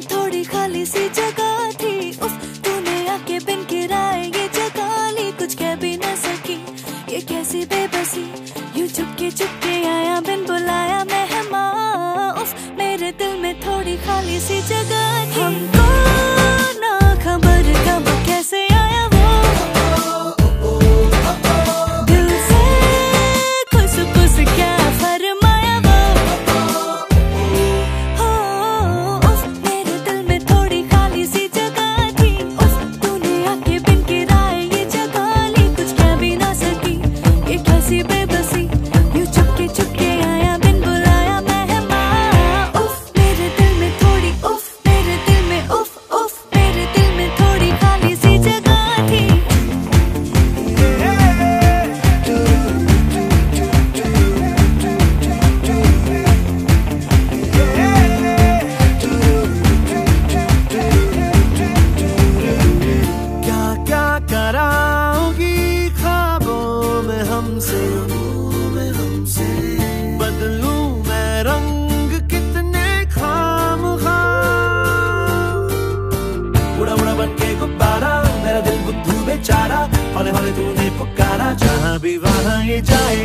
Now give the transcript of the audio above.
थोड़ी खाली सी जगह थी। उफ आके बिन जगह ली। कुछ कह भी ना सकी, ये कैसी बेबसी। यू चुपके चुपके आया, बिन बुलाया मेहमान। उफ, मेरे दिल में थोड़ी खाली सी जगह तुमसे मैं हमसे बदलू मैं रंग कितने खाम उड़ा उड़ा बन के गुब्बारा, मेरा दिल गुद्धू बेचारा, हौले हौले तूने पुकारा, जहाँ भी वहाँ ये जाए